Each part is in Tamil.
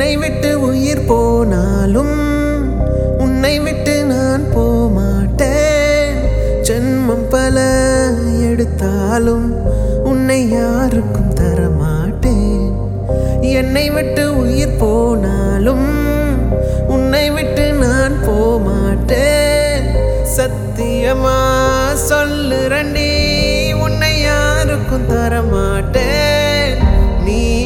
என்னை விட்டு உயிர் போனாலும் உன்னை விட்டு நான் போமாட்டேன். ஜென்மம் பல எடுத்தாலும் உன்னை யாருக்கும் தரமாட்டேன். என்னை விட்டு உயிர் போனாலும் உன்னை விட்டு நான் போமாட்டேன். சத்தியமா சொல்லு ரண்டி உன்னை யாருக்கும் தரமாட்டேன். நீ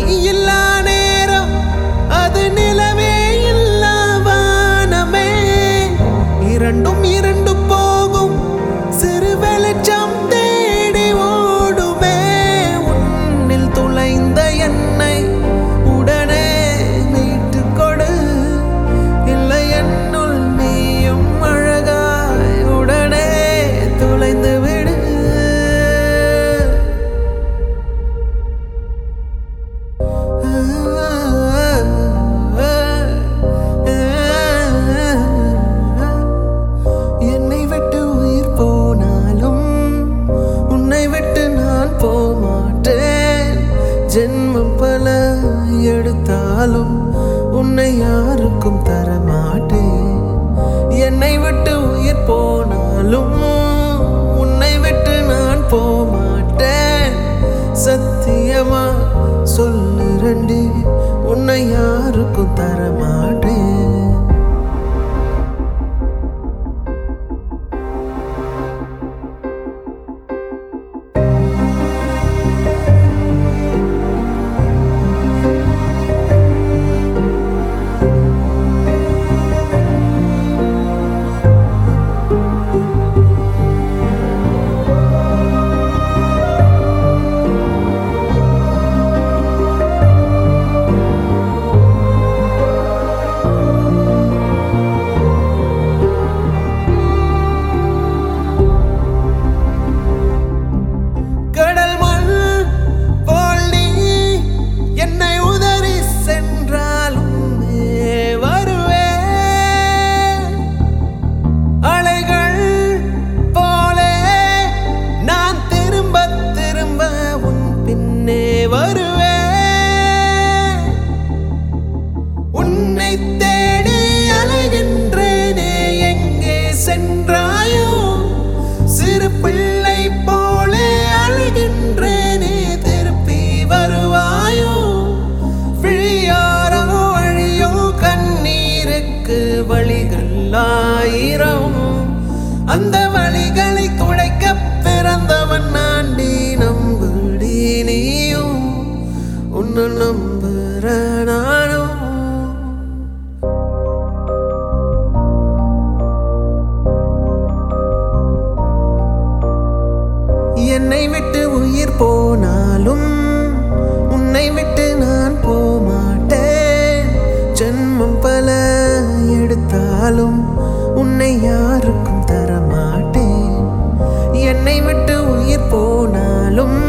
ஜென்மம் பல எடுத்தாலும் உன்னை யாருக்கும் தரமாட்டேன். என்னை விட்டு உயிர் போனாலும் உன்னை விட்டு நான் போமாட்டேன். சத்தியமா சொல்லுறண்டி உன்னை யாருக்கும் தரமா வழிகள் அந்த வழிகளை துடைக்க பிறந்தவன் நாண்டி நம்புடி நீயும். உன்னை நம்புற நானும். என்னை விட்டு உயிர் போனாலும் உன்னை விட்டு விட்டு உயிர் போனாலும்